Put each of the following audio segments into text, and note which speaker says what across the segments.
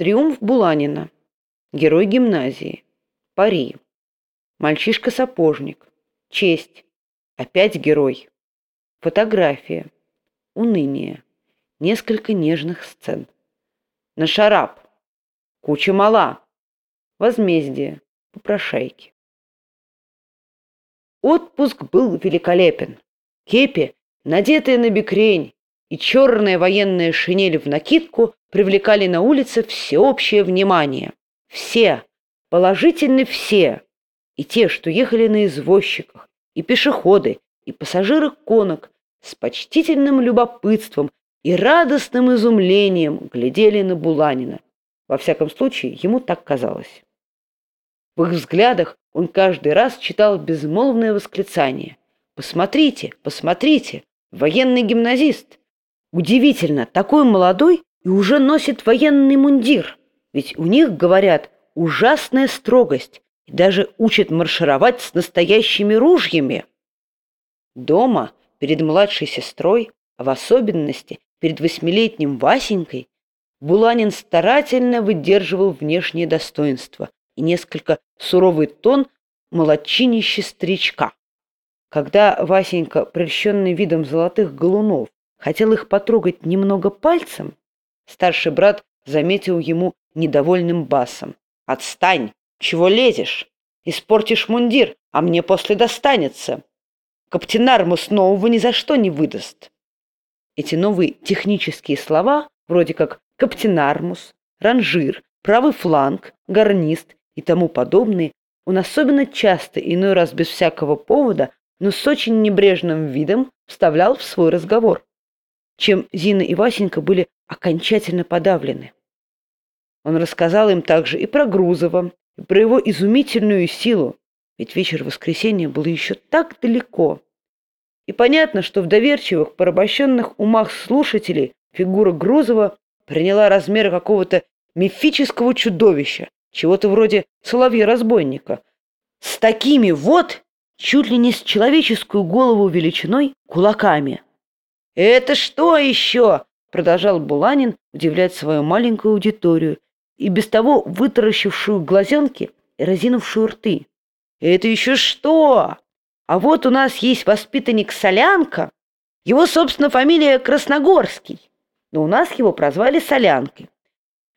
Speaker 1: Триумф Буланина. Герой гимназии. Пари. Мальчишка-сапожник. Честь. Опять герой. Фотография. Уныние. Несколько нежных сцен. Нашарап. Куча мала. Возмездие. Попрошайки. Отпуск был великолепен. Кепи, надетая на бекрень, и черная военная шинель в накидку привлекали на улице всеобщее внимание. Все, положительно все, и те, что ехали на извозчиках, и пешеходы, и пассажиры конок, с почтительным любопытством и радостным изумлением глядели на Буланина. Во всяком случае, ему так казалось. В их взглядах он каждый раз читал безмолвное восклицание. «Посмотрите, посмотрите, военный гимназист! Удивительно, такой молодой и уже носит военный мундир. Ведь у них, говорят, ужасная строгость и даже учат маршировать с настоящими ружьями. Дома, перед младшей сестрой, а в особенности перед восьмилетним Васенькой, Буланин старательно выдерживал внешнее достоинство и несколько суровый тон молодчинища старичка. Когда Васенька, прельщенный видом золотых галунов, хотел их потрогать немного пальцем, старший брат заметил ему недовольным басом. «Отстань! Чего лезешь? Испортишь мундир, а мне после достанется. Каптенармус нового ни за что не выдаст». Эти новые технические слова, вроде как каптенармус, ранжир, правый фланг, гарнист и тому подобные, он особенно часто, иной раз без всякого повода, но с очень небрежным видом вставлял в свой разговор чем Зина и Васенька были окончательно подавлены. Он рассказал им также и про Грузова, и про его изумительную силу, ведь вечер воскресенья был еще так далеко. И понятно, что в доверчивых, порабощенных умах слушателей фигура Грузова приняла размеры какого-то мифического чудовища, чего-то вроде соловья-разбойника, с такими вот, чуть ли не с человеческую голову величиной, кулаками. «Это что еще?» — продолжал Буланин удивлять свою маленькую аудиторию и без того вытаращившую глазенки и разинувшую рты. «Это еще что? А вот у нас есть воспитанник Солянка. Его, собственно, фамилия Красногорский, но у нас его прозвали Солянкой.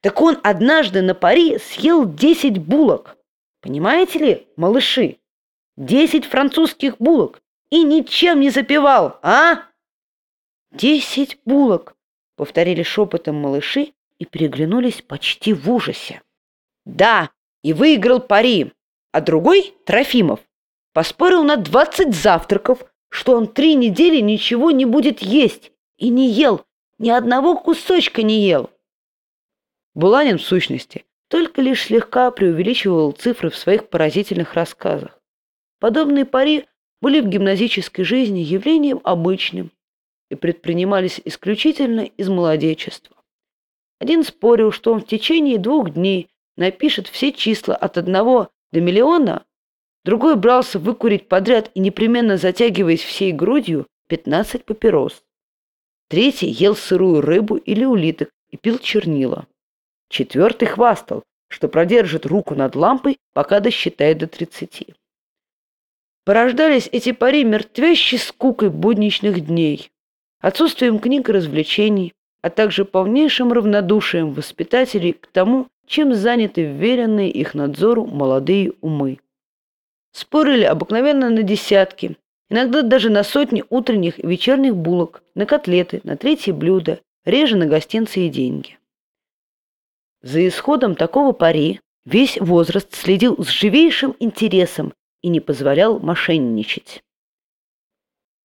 Speaker 1: Так он однажды на пари съел десять булок. Понимаете ли, малыши? Десять французских булок. И ничем не запивал, а?» «Десять булок!» — повторили шепотом малыши и переглянулись почти в ужасе. «Да, и выиграл пари, а другой, Трофимов, поспорил на двадцать завтраков, что он три недели ничего не будет есть, и не ел, ни одного кусочка не ел». Буланин, в сущности, только лишь слегка преувеличивал цифры в своих поразительных рассказах. Подобные пари были в гимназической жизни явлением обычным, и предпринимались исключительно из молодечества. Один спорил, что он в течение двух дней напишет все числа от одного до миллиона, другой брался выкурить подряд и непременно затягиваясь всей грудью 15 папирос. Третий ел сырую рыбу или улиток и пил чернила. Четвертый хвастал, что продержит руку над лампой, пока досчитает до тридцати. Порождались эти пари мертвящей скукой будничных дней отсутствием книг и развлечений, а также полнейшим равнодушием воспитателей к тому, чем заняты вверенные их надзору молодые умы. Спорили обыкновенно на десятки, иногда даже на сотни утренних и вечерних булок, на котлеты, на третье блюдо, реже на гостинцы и деньги. За исходом такого пари весь возраст следил с живейшим интересом и не позволял мошенничать.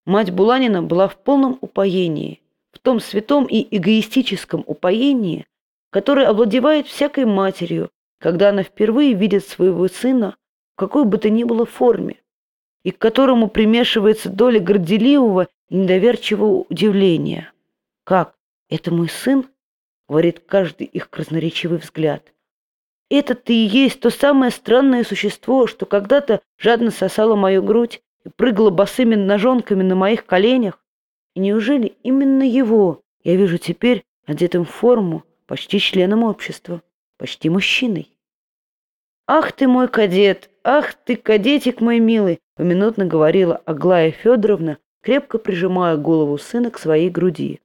Speaker 1: Мать Буланина была в полном упоении, в том святом и эгоистическом упоении, которое овладевает всякой матерью, когда она впервые видит своего сына в какой бы то ни было форме, и к которому примешивается доля горделивого и недоверчивого удивления. «Как? Это мой сын?» — говорит каждый их красноречивый взгляд. «Это-то и есть то самое странное существо, что когда-то жадно сосало мою грудь, и прыгала босыми ножонками на моих коленях. И неужели именно его я вижу теперь одетым в форму, почти членом общества? почти мужчиной. «Ах ты мой кадет! Ах ты, кадетик мой милый!» поминутно говорила Аглая Федоровна, крепко прижимая голову сына к своей груди.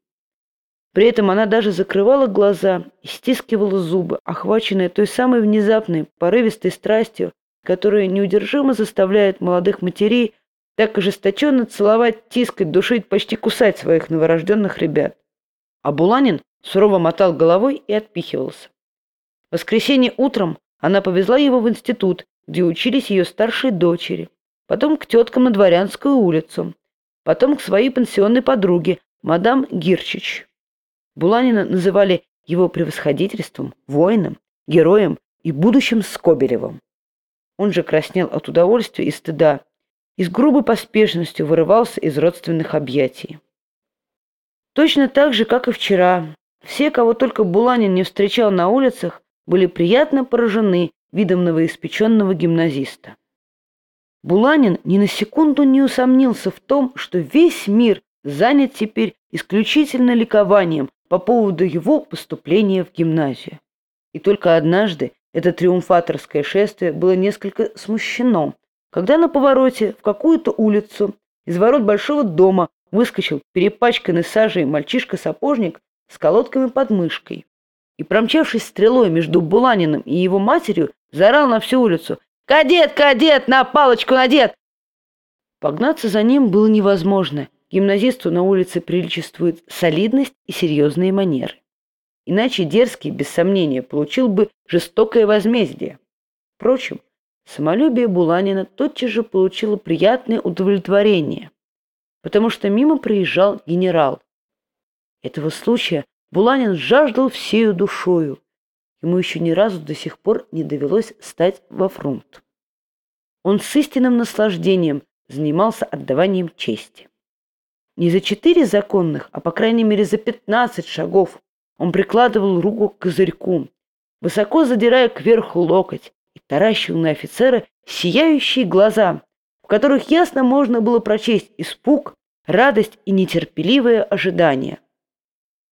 Speaker 1: При этом она даже закрывала глаза и стискивала зубы, охваченная той самой внезапной, порывистой страстью, которая неудержимо заставляет молодых матерей так ожесточенно целовать, тискать, душить, почти кусать своих новорожденных ребят. А Буланин сурово мотал головой и отпихивался. В воскресенье утром она повезла его в институт, где учились ее старшие дочери, потом к теткам на Дворянскую улицу, потом к своей пенсионной подруге, мадам Гирчич. Буланина называли его превосходительством, воином, героем и будущим Скобелевым. Он же краснел от удовольствия и стыда и с грубой поспешностью вырывался из родственных объятий. Точно так же, как и вчера, все, кого только Буланин не встречал на улицах, были приятно поражены видом новоиспеченного гимназиста. Буланин ни на секунду не усомнился в том, что весь мир занят теперь исключительно ликованием по поводу его поступления в гимназию. И только однажды это триумфаторское шествие было несколько смущено, когда на повороте в какую-то улицу из ворот большого дома выскочил перепачканный сажей мальчишка-сапожник с колодками под мышкой. И, промчавшись стрелой между Буланиным и его матерью, заорал на всю улицу «Кадет, кадет, на палочку надет!» Погнаться за ним было невозможно. Гимназисту на улице приличествует солидность и серьезные манеры. Иначе дерзкий, без сомнения, получил бы жестокое возмездие. Впрочем, самолюбие Буланина тотчас же получило приятное удовлетворение, потому что мимо приезжал генерал. Этого случая Буланин жаждал всею душою. Ему еще ни разу до сих пор не довелось стать во фронт. Он с истинным наслаждением занимался отдаванием чести. Не за четыре законных, а по крайней мере за пятнадцать шагов он прикладывал руку к козырьку, высоко задирая кверху локоть, таращил на офицера сияющие глаза, в которых ясно можно было прочесть испуг, радость и нетерпеливое ожидание.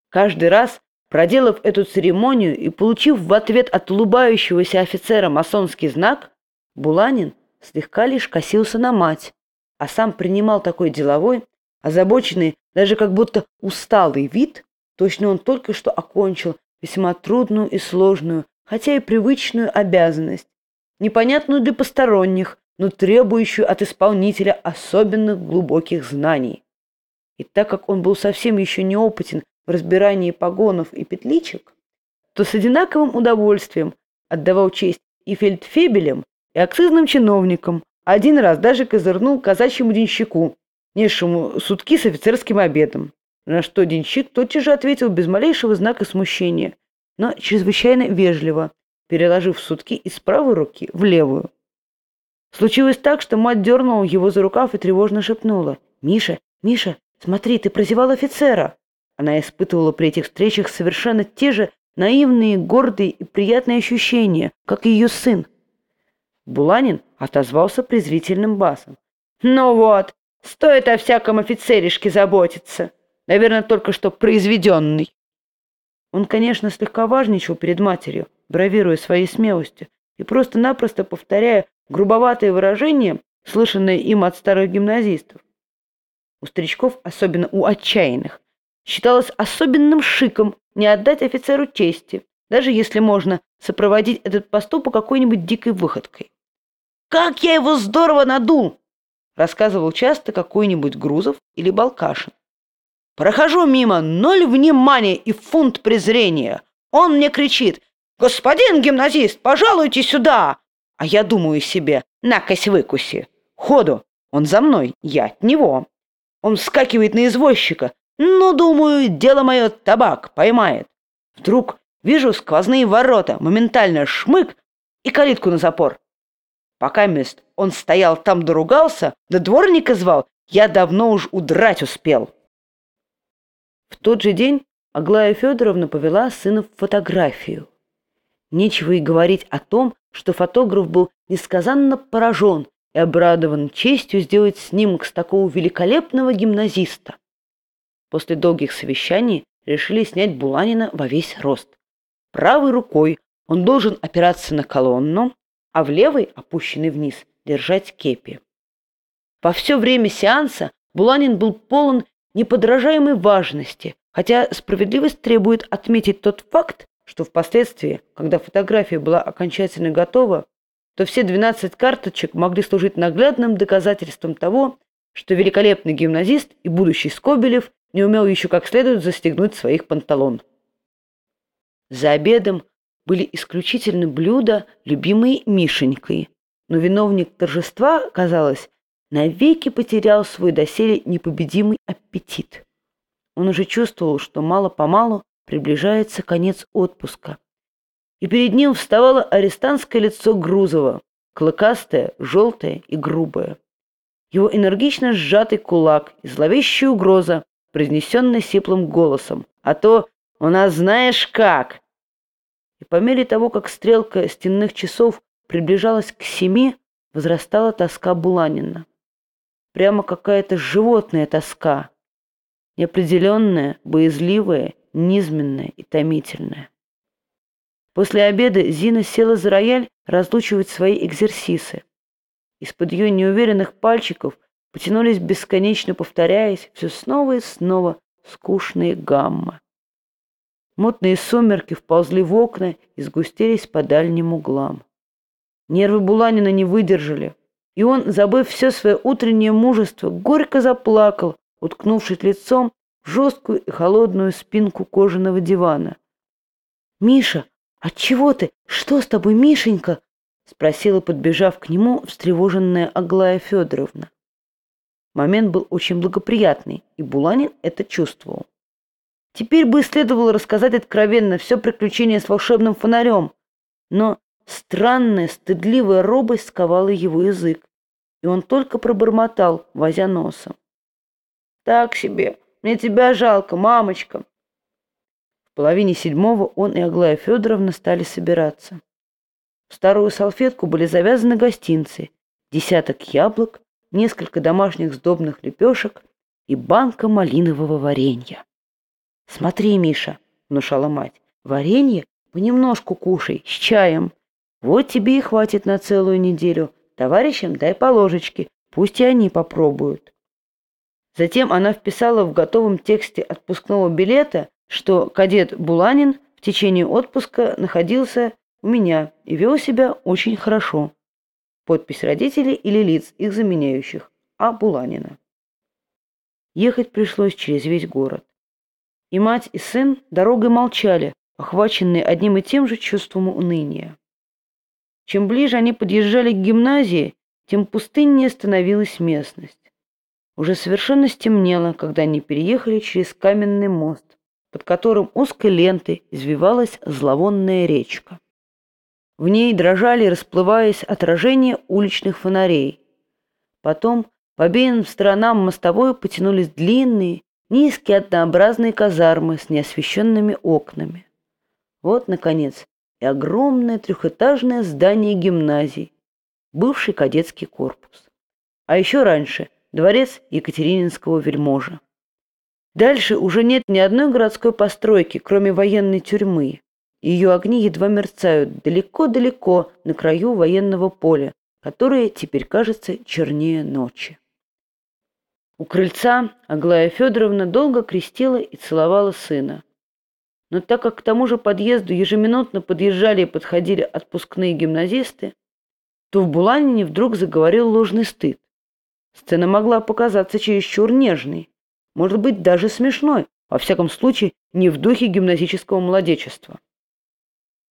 Speaker 1: Каждый раз, проделав эту церемонию и получив в ответ от улыбающегося офицера масонский знак, Буланин слегка лишь косился на мать, а сам принимал такой деловой, озабоченный, даже как будто усталый вид, Точно он только что окончил весьма трудную и сложную, хотя и привычную обязанность, непонятную для посторонних, но требующую от исполнителя особенных глубоких знаний. И так как он был совсем еще неопытен в разбирании погонов и петличек, то с одинаковым удовольствием отдавал честь и фельдфебелям, и акцизным чиновникам, один раз даже козырнул казачьему денщику, несшему сутки с офицерским обедом. На что денщик тотчас же ответил без малейшего знака смущения, но чрезвычайно вежливо, переложив сутки из правой руки в левую. Случилось так, что мать дернула его за рукав и тревожно шепнула. «Миша, Миша, смотри, ты прозевал офицера!» Она испытывала при этих встречах совершенно те же наивные, гордые и приятные ощущения, как и ее сын. Буланин отозвался презрительным басом. «Ну вот, стоит о всяком офицеришке заботиться!» Наверное, только что произведенный. Он, конечно, слегка важничал перед матерью, бравируя своей смелостью и просто-напросто повторяя грубоватые выражения, слышанные им от старых гимназистов. У старичков, особенно у отчаянных, считалось особенным шиком не отдать офицеру чести, даже если можно сопроводить этот поступок какой-нибудь дикой выходкой. «Как я его здорово надул!» рассказывал часто какой-нибудь Грузов или Балкашин. Прохожу мимо, ноль внимания и фунт презрения. Он мне кричит «Господин гимназист, пожалуйте сюда!» А я думаю себе «Накось выкуси!» Ходу, он за мной, я от него. Он вскакивает на извозчика. Ну, думаю, дело мое табак поймает. Вдруг вижу сквозные ворота, моментально шмык и калитку на запор. Пока мест он стоял там доругался, да дворника звал, я давно уж удрать успел. В тот же день Аглая Федоровна повела сына в фотографию. Нечего и говорить о том, что фотограф был несказанно поражен и обрадован честью сделать снимок с такого великолепного гимназиста. После долгих совещаний решили снять Буланина во весь рост. Правой рукой он должен опираться на колонну, а в левой, опущенный вниз, держать кепи. Во все время сеанса Буланин был полон неподражаемой важности, хотя справедливость требует отметить тот факт, что впоследствии, когда фотография была окончательно готова, то все 12 карточек могли служить наглядным доказательством того, что великолепный гимназист и будущий Скобелев не умел еще как следует застегнуть своих панталон. За обедом были исключительно блюда, любимые Мишенькой, но виновник торжества, казалось, навеки потерял свой доселе непобедимый аппетит. Он уже чувствовал, что мало-помалу приближается конец отпуска. И перед ним вставало арестантское лицо Грузова, клыкастое, желтое и грубое. Его энергично сжатый кулак и зловещая угроза, произнесенная сиплым голосом. «А то у нас знаешь как!» И по мере того, как стрелка стенных часов приближалась к семи, возрастала тоска Буланина. Прямо какая-то животная тоска, неопределенная, боязливая, низменная и томительная. После обеда Зина села за рояль разлучивать свои экзерсисы. Из-под ее неуверенных пальчиков потянулись бесконечно повторяясь все снова и снова скучные гаммы. Мутные сумерки вползли в окна и сгустились по дальним углам. Нервы Буланина не выдержали, и он, забыв все свое утреннее мужество, горько заплакал, уткнувшись лицом жесткую и холодную спинку кожаного дивана. «Миша, отчего ты? Что с тобой, Мишенька?» спросила, подбежав к нему, встревоженная Аглая Федоровна. Момент был очень благоприятный, и Буланин это чувствовал. Теперь бы следовало рассказать откровенно все приключение с волшебным фонарем, но странная, стыдливая робость сковала его язык, и он только пробормотал, возя носом. «Так себе, мне тебя жалко, мамочка!» В половине седьмого он и Аглая Федоровна стали собираться. В старую салфетку были завязаны гостинцы, десяток яблок, несколько домашних сдобных лепешек и банка малинового варенья. «Смотри, Миша», — внушала мать, — «варенье понемножку кушай, с чаем. Вот тебе и хватит на целую неделю. Товарищам дай по ложечке, пусть и они попробуют». Затем она вписала в готовом тексте отпускного билета, что кадет Буланин в течение отпуска находился у меня и вел себя очень хорошо. Подпись родителей или лиц, их заменяющих. А. Буланина. Ехать пришлось через весь город. И мать, и сын дорогой молчали, охваченные одним и тем же чувством уныния. Чем ближе они подъезжали к гимназии, тем пустыннее становилась местность. Уже совершенно стемнело, когда они переехали через каменный мост, под которым узкой лентой извивалась зловонная речка. В ней дрожали, расплываясь, отражения уличных фонарей. Потом по обеим сторонам мостовой потянулись длинные, низкие однообразные казармы с неосвещенными окнами. Вот, наконец, и огромное трехэтажное здание гимназии, бывший кадетский корпус. А еще раньше дворец Екатерининского вельможа. Дальше уже нет ни одной городской постройки, кроме военной тюрьмы. Ее огни едва мерцают далеко-далеко на краю военного поля, которое теперь кажется чернее ночи. У крыльца Аглая Федоровна долго крестила и целовала сына. Но так как к тому же подъезду ежеминутно подъезжали и подходили отпускные гимназисты, то в Буланине вдруг заговорил ложный стыд. Сцена могла показаться чересчур нежной, может быть, даже смешной, во всяком случае, не в духе гимназического младечества.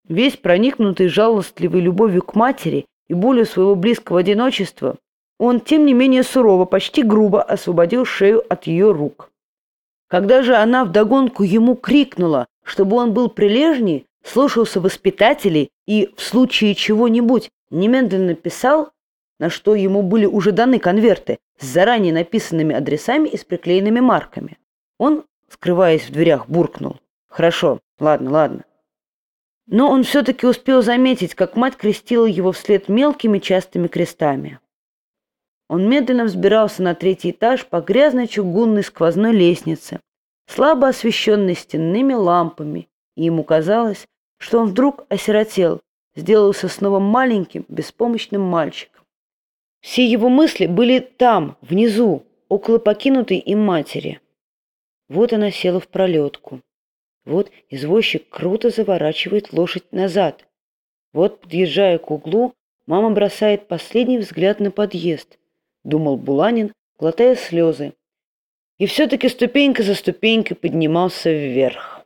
Speaker 1: Весь проникнутый жалостливой любовью к матери и болью своего близкого одиночества, он, тем не менее сурово, почти грубо освободил шею от ее рук. Когда же она вдогонку ему крикнула, чтобы он был прилежней, слушался воспитателей и в случае чего-нибудь немедленно писал, на что ему были уже даны конверты с заранее написанными адресами и с приклеенными марками. Он, скрываясь в дверях, буркнул. «Хорошо, ладно, ладно. Но он все-таки успел заметить, как мать крестила его вслед мелкими частыми крестами. Он медленно взбирался на третий этаж по грязной чугунной сквозной лестнице, слабо освещенной стенными лампами, и ему казалось, что он вдруг осиротел, сделался снова маленьким, беспомощным мальчиком. Все его мысли были там, внизу, около покинутой им матери. Вот она села в пролетку. Вот извозчик круто заворачивает лошадь назад. Вот, подъезжая к углу, мама бросает последний взгляд на подъезд, думал Буланин, глотая слезы. И все-таки ступенька за ступенькой поднимался вверх.